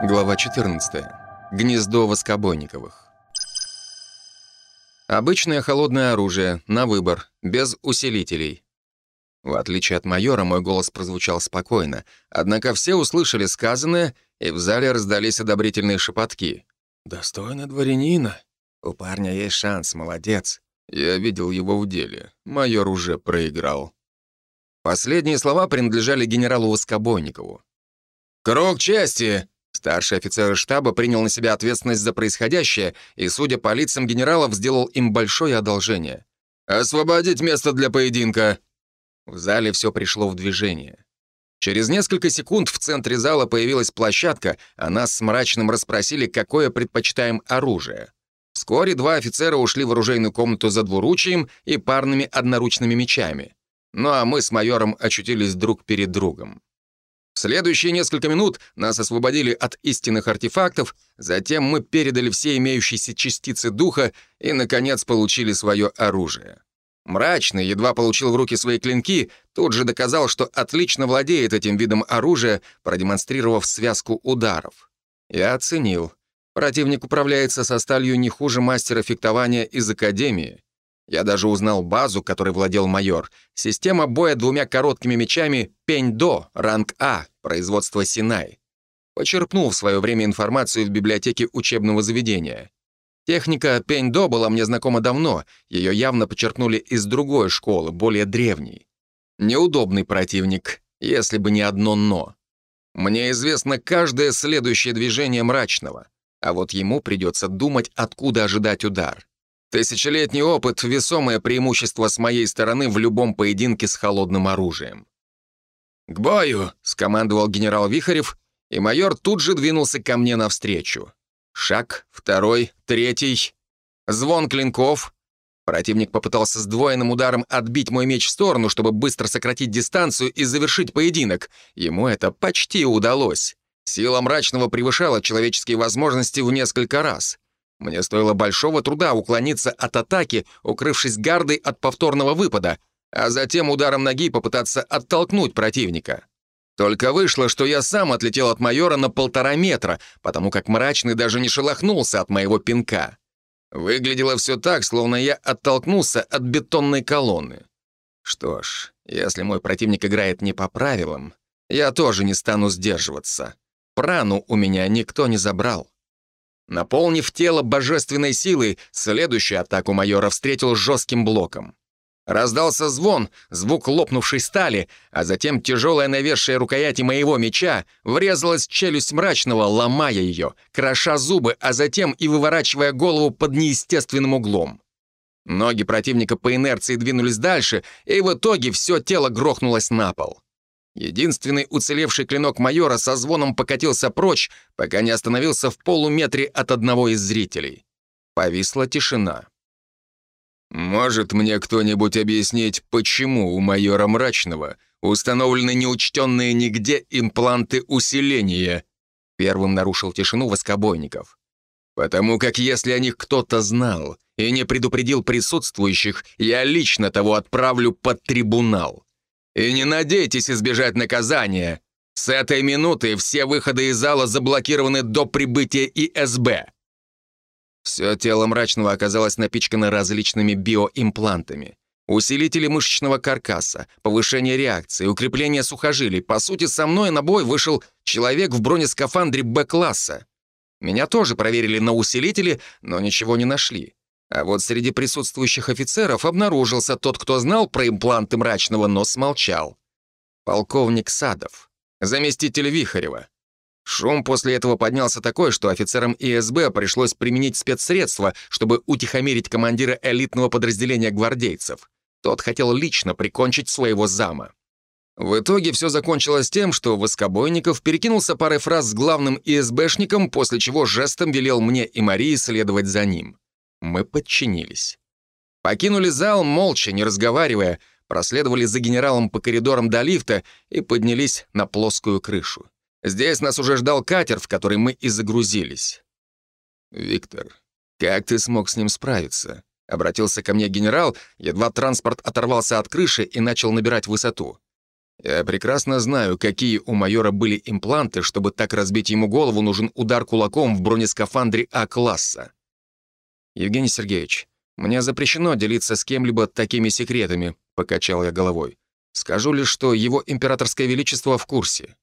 Глава 14. Гнездо воскобойниковых. Обычное холодное оружие, на выбор, без усилителей. В отличие от майора, мой голос прозвучал спокойно, однако все услышали сказанное, и в зале раздались одобрительные шепотки. «Достойно дворянина. У парня есть шанс, молодец». Я видел его в деле. Майор уже проиграл. Последние слова принадлежали генералу Воскобойникову. «Круг чести!» Старший офицер штаба принял на себя ответственность за происходящее и, судя по лицам генералов, сделал им большое одолжение. «Освободить место для поединка!» В зале все пришло в движение. Через несколько секунд в центре зала появилась площадка, а нас с мрачным расспросили, какое предпочитаем оружие. Вскоре два офицера ушли в оружейную комнату за двуручием и парными одноручными мечами. Ну а мы с майором очутились друг перед другом. Следующие несколько минут нас освободили от истинных артефактов, затем мы передали все имеющиеся частицы духа и, наконец, получили свое оружие. Мрачный, едва получил в руки свои клинки, тут же доказал, что отлично владеет этим видом оружия, продемонстрировав связку ударов. Я оценил. Противник управляется со сталью не хуже мастера фехтования из Академии. Я даже узнал базу, которой владел майор. Система боя двумя короткими мечами «Пень-До», ранг А, производство «Синай». Почерпнул в свое время информацию в библиотеке учебного заведения. Техника «Пень-До» была мне знакома давно, ее явно почерпнули из другой школы, более древней. Неудобный противник, если бы не одно «но». Мне известно каждое следующее движение мрачного, а вот ему придется думать, откуда ожидать удар. Тысячелетний опыт — весомое преимущество с моей стороны в любом поединке с холодным оружием. «К бою!» — скомандовал генерал Вихарев, и майор тут же двинулся ко мне навстречу. Шаг, второй, третий. Звон клинков. Противник попытался сдвоенным ударом отбить мой меч в сторону, чтобы быстро сократить дистанцию и завершить поединок. Ему это почти удалось. Сила мрачного превышала человеческие возможности в несколько раз. Мне стоило большого труда уклониться от атаки, укрывшись гардой от повторного выпада, а затем ударом ноги попытаться оттолкнуть противника. Только вышло, что я сам отлетел от майора на полтора метра, потому как мрачный даже не шелохнулся от моего пинка. Выглядело все так, словно я оттолкнулся от бетонной колонны. Что ж, если мой противник играет не по правилам, я тоже не стану сдерживаться. Прану у меня никто не забрал. Наполнив тело божественной силой, следующую атаку майора встретил жестким блоком. Раздался звон, звук лопнувшей стали, а затем тяжелая навершие рукояти моего меча врезалась в челюсть мрачного, ломая ее, кроша зубы, а затем и выворачивая голову под неестественным углом. Ноги противника по инерции двинулись дальше, и в итоге все тело грохнулось на пол. Единственный уцелевший клинок майора со звоном покатился прочь, пока не остановился в полуметре от одного из зрителей. Повисла тишина. «Может мне кто-нибудь объяснить, почему у майора Мрачного установлены неучтенные нигде импланты усиления?» Первым нарушил тишину воскобойников. «Потому как если о них кто-то знал и не предупредил присутствующих, я лично того отправлю под трибунал». И не надейтесь избежать наказания. С этой минуты все выходы из зала заблокированы до прибытия ИСБ. Все тело мрачного оказалось напичкано различными биоимплантами. Усилители мышечного каркаса, повышение реакции, укрепление сухожилий. По сути, со мной на бой вышел человек в бронескафандре Б-класса. Меня тоже проверили на усилители, но ничего не нашли. А вот среди присутствующих офицеров обнаружился тот, кто знал про импланты мрачного, но смолчал. Полковник Садов, заместитель Вихарева. Шум после этого поднялся такой, что офицерам ИСБ пришлось применить спецсредства, чтобы утихомирить командира элитного подразделения гвардейцев. Тот хотел лично прикончить своего зама. В итоге все закончилось тем, что Воскобойников перекинулся парой фраз с главным ИСБшником, после чего жестом велел мне и Марии следовать за ним. Мы подчинились. Покинули зал молча, не разговаривая, проследовали за генералом по коридорам до лифта и поднялись на плоскую крышу. Здесь нас уже ждал катер, в который мы и загрузились. «Виктор, как ты смог с ним справиться?» — обратился ко мне генерал, едва транспорт оторвался от крыши и начал набирать высоту. Я прекрасно знаю, какие у майора были импланты, чтобы так разбить ему голову, нужен удар кулаком в бронескафандре А-класса. Евгений Сергеевич, мне запрещено делиться с кем-либо такими секретами, покачал я головой. Скажу лишь, что его императорское величество в курсе.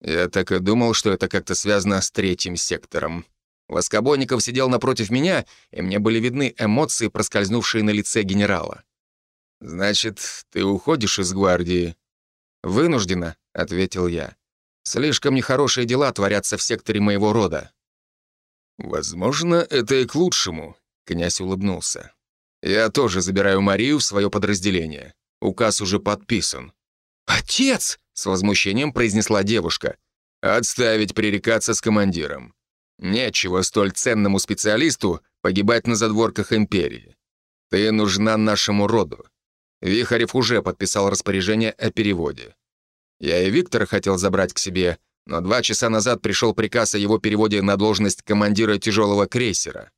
Я так и думал, что это как-то связано с третьим сектором. Воскобойников сидел напротив меня, и мне были видны эмоции, проскользнувшие на лице генерала. «Значит, ты уходишь из гвардии?» «Вынуждена», — ответил я. «Слишком нехорошие дела творятся в секторе моего рода». «Возможно, это и к лучшему», — князь улыбнулся. «Я тоже забираю Марию в свое подразделение. Указ уже подписан». «Отец!» — с возмущением произнесла девушка. «Отставить пререкаться с командиром. Нечего столь ценному специалисту погибать на задворках империи. Ты нужна нашему роду. Вихарев уже подписал распоряжение о переводе. Я и Виктора хотел забрать к себе, но два часа назад пришел приказ о его переводе на должность командира тяжелого крейсера.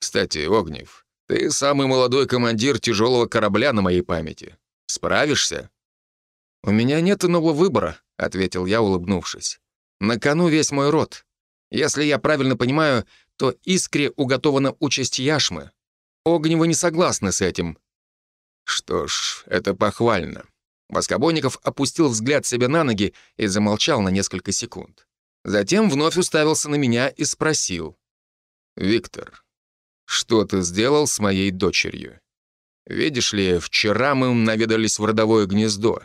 Кстати, Огнев, ты самый молодой командир тяжелого корабля на моей памяти. Справишься? «У меня нет иного выбора», — ответил я, улыбнувшись. «На кону весь мой род. Если я правильно понимаю, то Искре уготована участь Яшмы. Огнева не согласны с этим, что ж, это похвально. Воскобойников опустил взгляд себе на ноги и замолчал на несколько секунд. Затем вновь уставился на меня и спросил. «Виктор, что ты сделал с моей дочерью? Видишь ли, вчера мы наведались в родовое гнездо,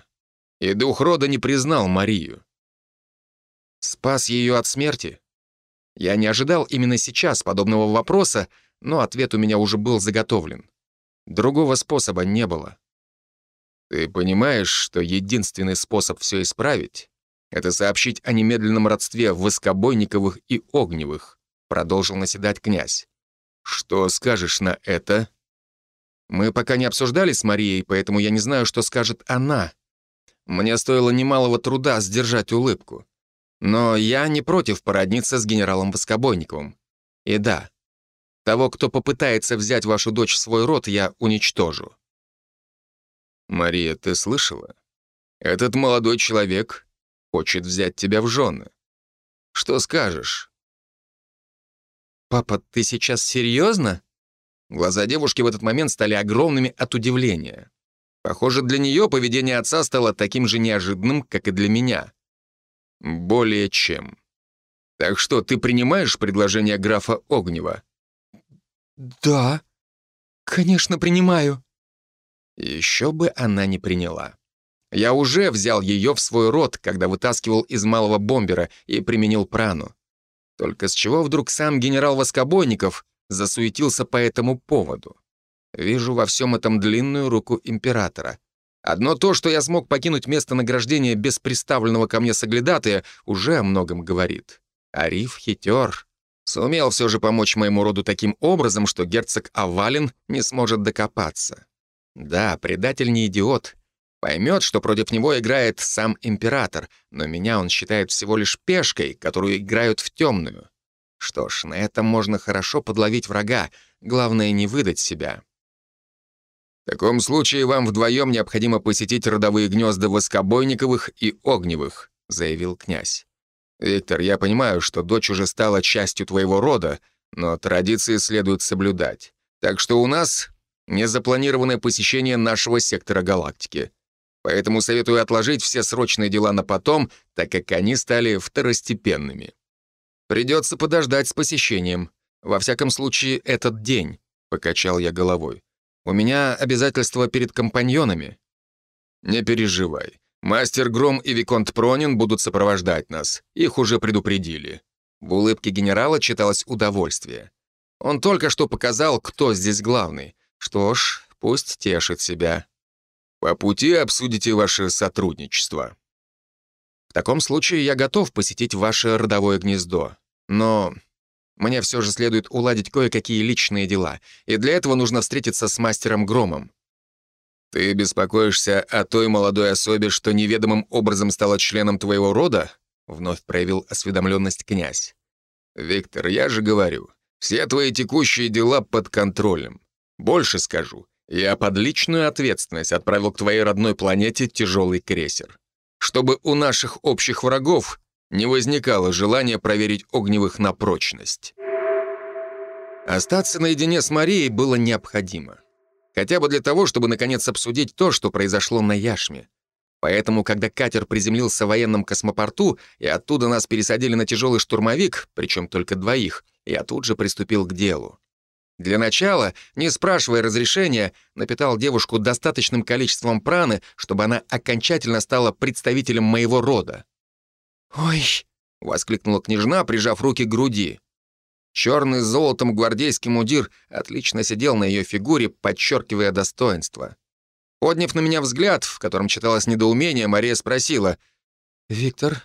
и дух рода не признал Марию». «Спас ее от смерти?» Я не ожидал именно сейчас подобного вопроса, но ответ у меня уже был заготовлен. Другого способа не было. Ты понимаешь, что единственный способ все исправить — это сообщить о немедленном родстве Воскобойниковых и Огневых, продолжил наседать князь. Что скажешь на это? Мы пока не обсуждали с Марией, поэтому я не знаю, что скажет она. Мне стоило немалого труда сдержать улыбку. Но я не против породниться с генералом Воскобойниковым. И да, того, кто попытается взять вашу дочь в свой род, я уничтожу». «Мария, ты слышала? Этот молодой человек хочет взять тебя в жены. Что скажешь?» «Папа, ты сейчас серьезно?» Глаза девушки в этот момент стали огромными от удивления. Похоже, для нее поведение отца стало таким же неожиданным, как и для меня. «Более чем. Так что, ты принимаешь предложение графа Огнева?» «Да, конечно, принимаю». Еще бы она не приняла. Я уже взял ее в свой рот, когда вытаскивал из малого бомбера и применил прану. Только с чего вдруг сам генерал Воскобойников засуетился по этому поводу? Вижу во всем этом длинную руку императора. Одно то, что я смог покинуть место награждения без приставленного ко мне соглядатая, уже о многом говорит. Ариф хитер, Сумел все же помочь моему роду таким образом, что герцог Авалин не сможет докопаться. Да, предатель не идиот. Поймет, что против него играет сам император, но меня он считает всего лишь пешкой, которую играют в темную. Что ж, на этом можно хорошо подловить врага, главное не выдать себя. В таком случае вам вдвоем необходимо посетить родовые гнезда Воскобойниковых и Огневых, заявил князь. «Виктор, я понимаю, что дочь уже стала частью твоего рода, но традиции следует соблюдать. Так что у нас незапланированное посещение нашего сектора галактики. Поэтому советую отложить все срочные дела на потом, так как они стали второстепенными. Придется подождать с посещением. Во всяком случае, этот день», — покачал я головой. «У меня обязательства перед компаньонами». «Не переживай. Мастер Гром и Виконт Пронин будут сопровождать нас. Их уже предупредили». В улыбке генерала читалось удовольствие. Он только что показал, кто здесь главный. Что ж, пусть тешит себя. По пути обсудите ваше сотрудничество. В таком случае я готов посетить ваше родовое гнездо. Но мне все же следует уладить кое-какие личные дела, и для этого нужно встретиться с мастером Громом. «Ты беспокоишься о той молодой особе, что неведомым образом стала членом твоего рода?» Вновь проявил осведомленность князь. «Виктор, я же говорю, все твои текущие дела под контролем. Больше скажу, Я под личную ответственность отправил к твоей родной планете тяжелый крейсер. Чтобы у наших общих врагов не возникало желания проверить огневых на прочность. Остаться наедине с Марией было необходимо. Хотя бы для того, чтобы наконец обсудить то, что произошло на Яшме. Поэтому, когда катер приземлился в военном космопорту, и оттуда нас пересадили на тяжелый штурмовик, причем только двоих, я тут же приступил к делу. Для начала, не спрашивая разрешения, напитал девушку достаточным количеством праны, чтобы она окончательно стала представителем моего рода. «Ой!» — воскликнула княжна, прижав руки к груди. Черный с золотом гвардейский мудир отлично сидел на ее фигуре, подчеркивая достоинство. Подняв на меня взгляд, в котором читалось недоумение, Мария спросила. «Виктор,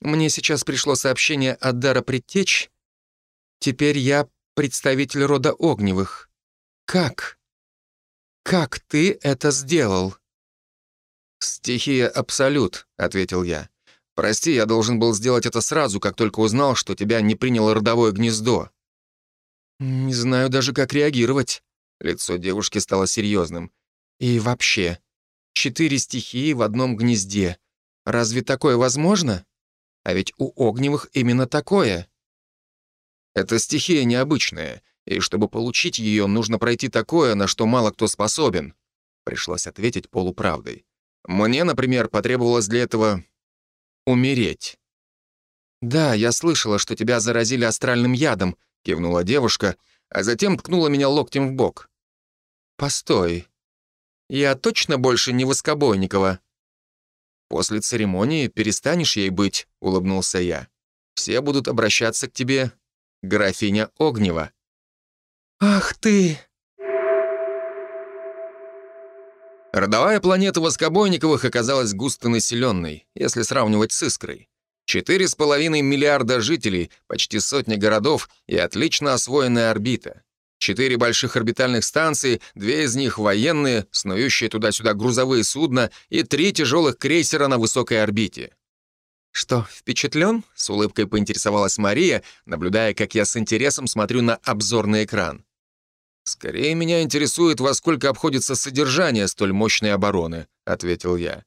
мне сейчас пришло сообщение от Дара Предтеч. Теперь я представитель рода Огневых. Как? Как ты это сделал?» «Стихия Абсолют», — ответил я. «Прости, я должен был сделать это сразу, как только узнал, что тебя не приняло родовое гнездо». «Не знаю даже, как реагировать». Лицо девушки стало серьезным. И вообще, четыре стихии в одном гнезде. Разве такое возможно? А ведь у огневых именно такое. Это стихия необычная, и чтобы получить ее, нужно пройти такое, на что мало кто способен. Пришлось ответить полуправдой. Мне, например, потребовалось для этого умереть. «Да, я слышала, что тебя заразили астральным ядом», — кивнула девушка, а затем ткнула меня локтем в бок. «Постой, я точно больше не Воскобойникова?» «После церемонии перестанешь ей быть», — улыбнулся я. «Все будут обращаться к тебе, графиня Огнева». «Ах ты!» Родовая планета Воскобойниковых оказалась густонаселенной, если сравнивать с Искрой. Четыре с половиной миллиарда жителей, почти сотни городов и отлично освоенная орбита. Четыре больших орбитальных станции, две из них военные, снующие туда-сюда грузовые судна и три тяжелых крейсера на высокой орбите. «Что, впечатлен?» — с улыбкой поинтересовалась Мария, наблюдая, как я с интересом смотрю на обзорный экран. «Скорее меня интересует, во сколько обходится содержание столь мощной обороны», — ответил я.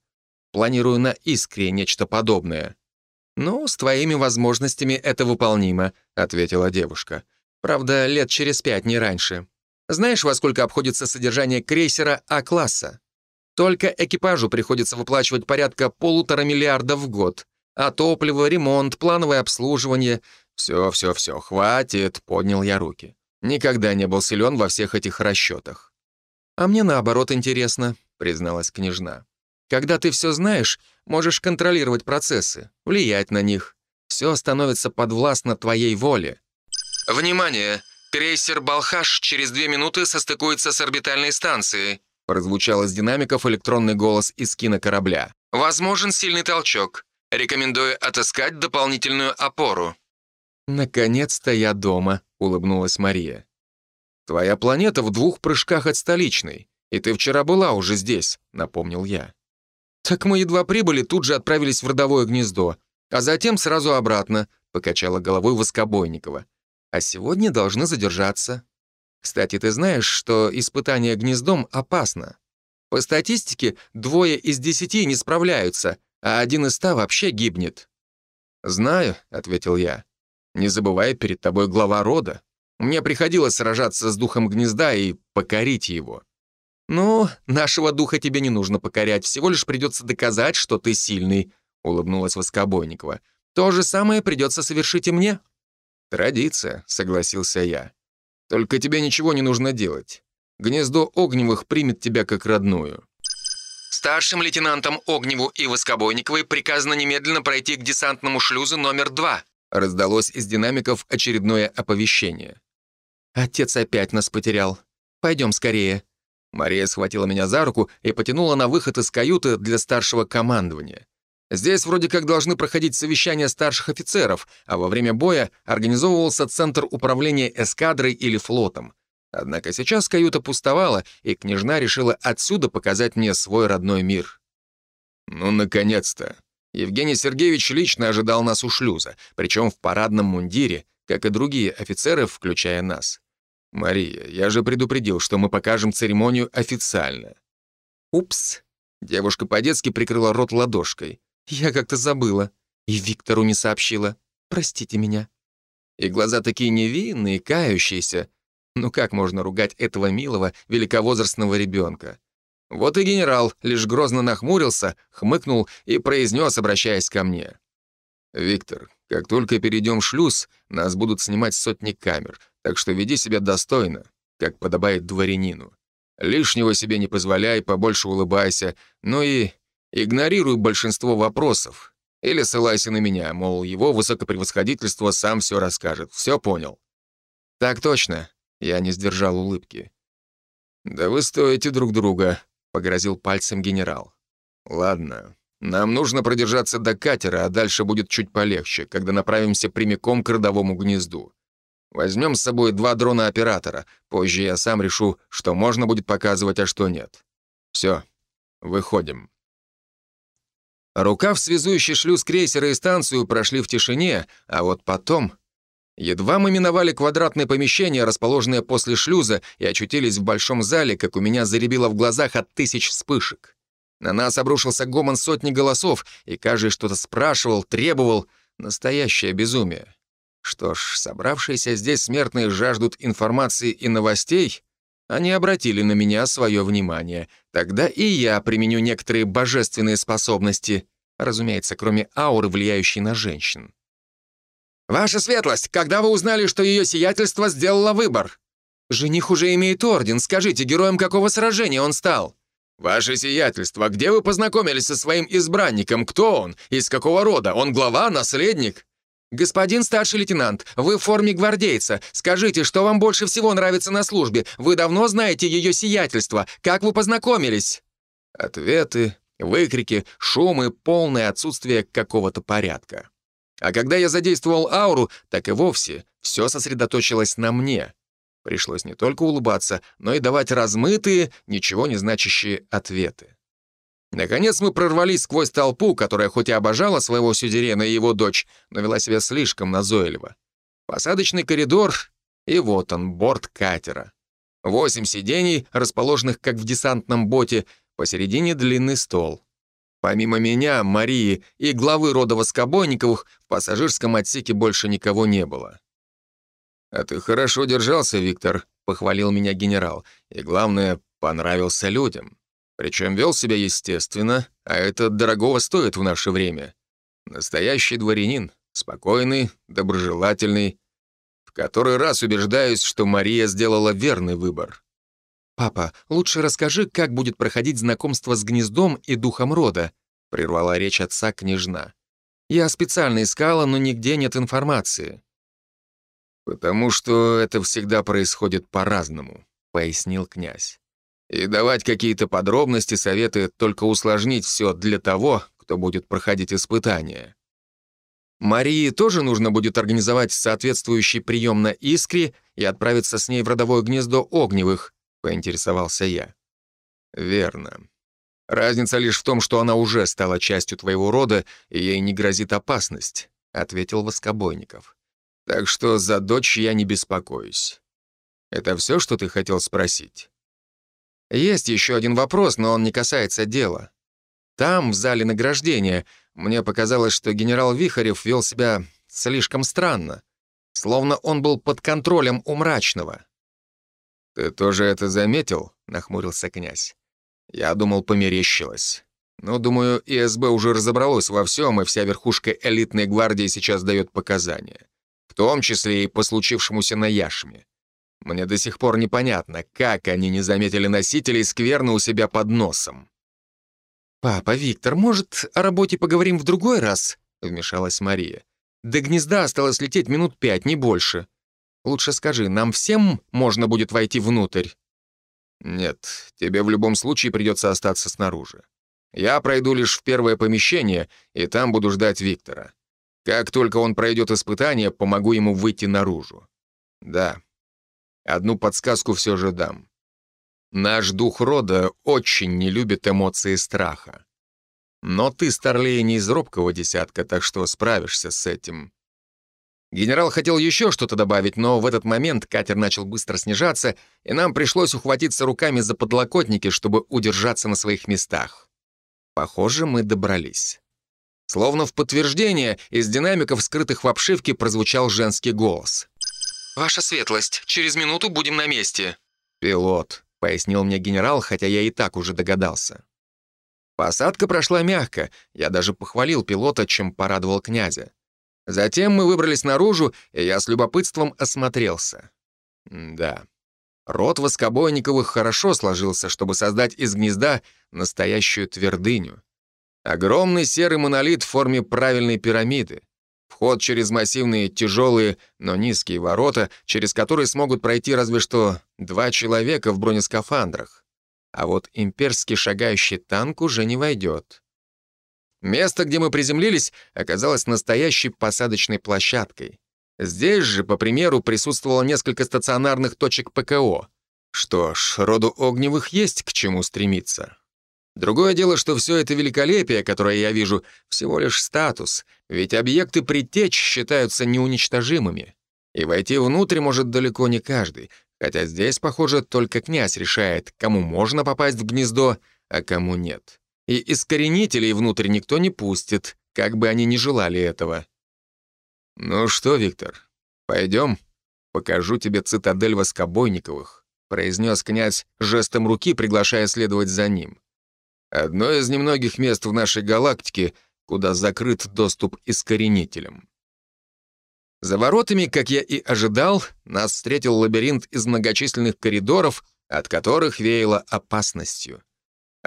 «Планирую на «Искре» нечто подобное». «Ну, с твоими возможностями это выполнимо», — ответила девушка. Правда, лет через пять, не раньше. Знаешь, во сколько обходится содержание крейсера А-класса? Только экипажу приходится выплачивать порядка полутора миллиардов в год. А топливо, ремонт, плановое обслуживание... «Все, все, все, хватит», — поднял я руки. Никогда не был силен во всех этих расчетах. «А мне наоборот интересно», — призналась княжна. «Когда ты все знаешь, можешь контролировать процессы, влиять на них. Все становится подвластно твоей воле. «Внимание! Крейсер «Балхаш» через две минуты состыкуется с орбитальной станцией», прозвучал из динамиков электронный голос из кинокорабля. «Возможен сильный толчок. Рекомендую отыскать дополнительную опору». «Наконец-то я дома», — улыбнулась Мария. «Твоя планета в двух прыжках от столичной, и ты вчера была уже здесь», — напомнил я. «Так мы едва прибыли, тут же отправились в родовое гнездо, а затем сразу обратно», — покачала головой Воскобойникова а сегодня должны задержаться. Кстати, ты знаешь, что испытание гнездом опасно. По статистике, двое из десяти не справляются, а один из ста вообще гибнет». «Знаю», — ответил я. «Не забывай, перед тобой глава рода. Мне приходилось сражаться с духом гнезда и покорить его». «Ну, нашего духа тебе не нужно покорять, всего лишь придется доказать, что ты сильный», — улыбнулась Воскобойникова. «То же самое придется совершить и мне». «Традиция», — согласился я. «Только тебе ничего не нужно делать. Гнездо Огневых примет тебя как родную». Старшим лейтенантам Огневу и Воскобойниковой приказано немедленно пройти к десантному шлюзу номер два. Раздалось из динамиков очередное оповещение. «Отец опять нас потерял. Пойдем скорее». Мария схватила меня за руку и потянула на выход из каюты для старшего командования. Здесь вроде как должны проходить совещания старших офицеров, а во время боя организовывался центр управления эскадрой или флотом. Однако сейчас каюта пустовала, и княжна решила отсюда показать мне свой родной мир. Ну, наконец-то. Евгений Сергеевич лично ожидал нас у шлюза, причем в парадном мундире, как и другие офицеры, включая нас. «Мария, я же предупредил, что мы покажем церемонию официально». «Упс». Девушка по-детски прикрыла рот ладошкой. «Я как-то забыла. И Виктору не сообщила. Простите меня». И глаза такие невинные, кающиеся. Ну как можно ругать этого милого, великовозрастного ребенка? Вот и генерал лишь грозно нахмурился, хмыкнул и произнес, обращаясь ко мне. «Виктор, как только перейдем шлюз, нас будут снимать сотни камер, так что веди себя достойно, как подобает дворянину. Лишнего себе не позволяй, побольше улыбайся, ну и игнорируй большинство вопросов. Или ссылайся на меня, мол, его высокопревосходительство сам все расскажет. Все понял?» «Так точно», — я не сдержал улыбки. «Да вы стоите друг друга», — погрозил пальцем генерал. «Ладно, нам нужно продержаться до катера, а дальше будет чуть полегче, когда направимся прямиком к родовому гнезду. Возьмем с собой два дрона-оператора. Позже я сам решу, что можно будет показывать, а что нет. Все, выходим». Рукав, связующий шлюз крейсера и станцию, прошли в тишине, а вот потом... Едва мы миновали квадратное помещение, расположенное после шлюза, и очутились в большом зале, как у меня заребило в глазах от тысяч вспышек. На нас обрушился гомон сотни голосов, и каждый что-то спрашивал, требовал. Настоящее безумие. Что ж, собравшиеся здесь смертные жаждут информации и новостей. Они обратили на меня свое внимание. Тогда и я применю некоторые божественные способности. Разумеется, кроме ауры, влияющей на женщин. «Ваша светлость, когда вы узнали, что ее сиятельство сделало выбор?» «Жених уже имеет орден. Скажите, героем какого сражения он стал?» «Ваше сиятельство, где вы познакомились со своим избранником? Кто он? Из какого рода? Он глава, наследник?» «Господин старший лейтенант, вы в форме гвардейца. Скажите, что вам больше всего нравится на службе? Вы давно знаете ее сиятельство. Как вы познакомились?» Ответы, выкрики, шумы, полное отсутствие какого-то порядка. А когда я задействовал ауру, так и вовсе все сосредоточилось на мне. Пришлось не только улыбаться, но и давать размытые, ничего не значащие ответы. Наконец мы прорвались сквозь толпу, которая хоть и обожала своего сюзерена и его дочь, но вела себя слишком назойливо. Посадочный коридор, и вот он, борт катера. Восемь сидений, расположенных как в десантном боте, посередине длинный стол. Помимо меня, Марии и главы рода Воскобойниковых в пассажирском отсеке больше никого не было. «А ты хорошо держался, Виктор», — похвалил меня генерал. «И главное, понравился людям. Причем вел себя естественно, а это дорогого стоит в наше время. Настоящий дворянин, спокойный, доброжелательный. В который раз убеждаюсь, что Мария сделала верный выбор». «Папа, лучше расскажи, как будет проходить знакомство с гнездом и духом рода», — прервала речь отца княжна. «Я специально искала, но нигде нет информации». «Потому что это всегда происходит по-разному», — пояснил князь. «И давать какие-то подробности, советы только усложнить все для того, кто будет проходить испытания». Марии тоже нужно будет организовать соответствующий прием на Искре и отправиться с ней в родовое гнездо Огневых, поинтересовался я. Верно. Разница лишь в том, что она уже стала частью твоего рода, и ей не грозит опасность, ответил Воскобойников. Так что за дочь я не беспокоюсь. Это все, что ты хотел спросить? Есть еще один вопрос, но он не касается дела. Там, в зале награждения, мне показалось, что генерал Вихарев вел себя слишком странно, словно он был под контролем у мрачного. «Ты тоже это заметил?» — нахмурился князь. «Я думал, померещилось. Но, думаю, ИСБ уже разобралось во всем, и вся верхушка элитной гвардии сейчас дает показания в том числе и по случившемуся на Яшме. Мне до сих пор непонятно, как они не заметили носителей скверно у себя под носом. «Папа, Виктор, может, о работе поговорим в другой раз?» — вмешалась Мария. «До гнезда осталось лететь минут пять, не больше. Лучше скажи, нам всем можно будет войти внутрь?» «Нет, тебе в любом случае придется остаться снаружи. Я пройду лишь в первое помещение, и там буду ждать Виктора. Как только он пройдет испытание, помогу ему выйти наружу. Да, одну подсказку все же дам. Наш дух рода очень не любит эмоции страха. Но ты, Старлей, не из робкого десятка, так что справишься с этим. Генерал хотел еще что-то добавить, но в этот момент катер начал быстро снижаться, и нам пришлось ухватиться руками за подлокотники, чтобы удержаться на своих местах. Похоже, мы добрались. Словно в подтверждение, из динамиков, скрытых в обшивке, прозвучал женский голос. «Ваша светлость, через минуту будем на месте». «Пилот», — пояснил мне генерал, хотя я и так уже догадался. Посадка прошла мягко, я даже похвалил пилота, чем порадовал князя. Затем мы выбрались наружу, и я с любопытством осмотрелся. Да, род Воскобойниковых хорошо сложился, чтобы создать из гнезда настоящую твердыню. Огромный серый монолит в форме правильной пирамиды. Вход через массивные, тяжелые, но низкие ворота, через которые смогут пройти разве что два человека в бронескафандрах. А вот имперский шагающий танк уже не войдет. Место, где мы приземлились, оказалось настоящей посадочной площадкой. Здесь же, по примеру, присутствовало несколько стационарных точек ПКО. Что ж, роду Огневых есть к чему стремиться. Другое дело, что все это великолепие, которое я вижу, всего лишь статус, ведь объекты предтеч считаются неуничтожимыми. И войти внутрь может далеко не каждый, хотя здесь, похоже, только князь решает, кому можно попасть в гнездо, а кому нет и искоренителей внутрь никто не пустит, как бы они ни желали этого. «Ну что, Виктор, пойдем, покажу тебе цитадель Воскобойниковых», произнес князь жестом руки, приглашая следовать за ним. «Одно из немногих мест в нашей галактике, куда закрыт доступ искоренителям». За воротами, как я и ожидал, нас встретил лабиринт из многочисленных коридоров, от которых веяло опасностью.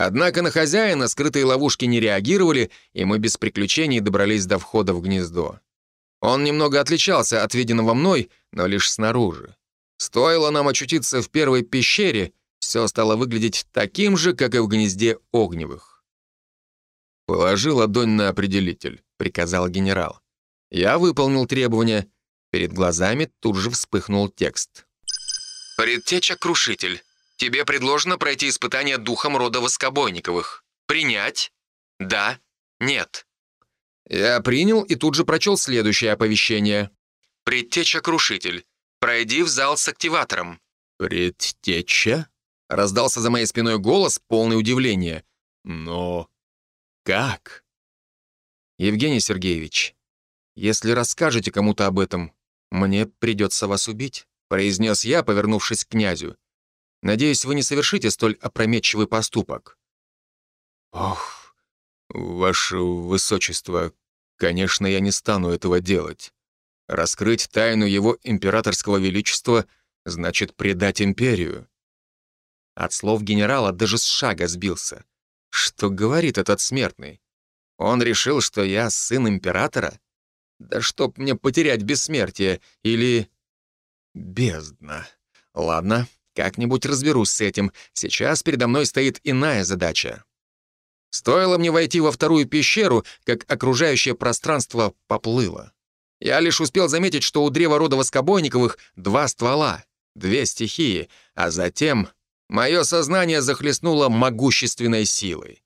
Однако на хозяина скрытые ловушки не реагировали, и мы без приключений добрались до входа в гнездо. Он немного отличался от виденного мной, но лишь снаружи. Стоило нам очутиться в первой пещере, все стало выглядеть таким же, как и в гнезде огневых. «Положи ладонь на определитель», — приказал генерал. Я выполнил требования. Перед глазами тут же вспыхнул текст. «Предтеча-крушитель. Тебе предложено пройти испытание духом рода Воскобойниковых. Принять? Да? Нет?» Я принял и тут же прочел следующее оповещение. «Предтеча-крушитель. Пройди в зал с активатором». «Предтеча?» — раздался за моей спиной голос, полный удивления. «Но как?» «Евгений Сергеевич, если расскажете кому-то об этом, мне придется вас убить», — произнес я, повернувшись к князю. Надеюсь, вы не совершите столь опрометчивый поступок». «Ох, ваше высочество, конечно, я не стану этого делать. Раскрыть тайну его императорского величества значит предать империю». От слов генерала даже с шага сбился. Что говорит этот смертный? Он решил, что я сын императора? Да чтоб мне потерять бессмертие, или... Бездна. Ладно, как-нибудь разберусь с этим. Сейчас передо мной стоит иная задача. Стоило мне войти во вторую пещеру, как окружающее пространство поплыло. Я лишь успел заметить, что у древа рода Воскобойниковых два ствола, две стихии, а затем мое сознание захлестнуло могущественной силой.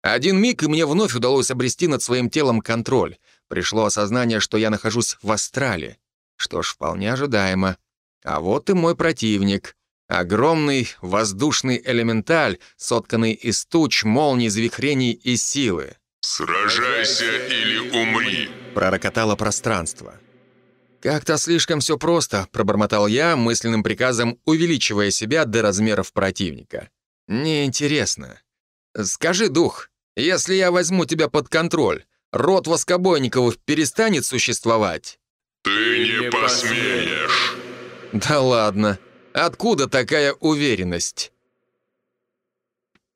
Один миг, и мне вновь удалось обрести над своим телом контроль. Пришло осознание, что я нахожусь в астрале. Что ж, вполне ожидаемо. А вот и мой противник. Огромный воздушный элементаль, сотканный из туч, молний, завихрений и силы. «Сражайся или умри!» — пророкотало пространство. «Как-то слишком все просто», — пробормотал я, мысленным приказом увеличивая себя до размеров противника. «Неинтересно. Скажи, дух, если я возьму тебя под контроль, род Воскобойниковых перестанет существовать?» «Ты не посмеешь!» «Да ладно!» Откуда такая уверенность?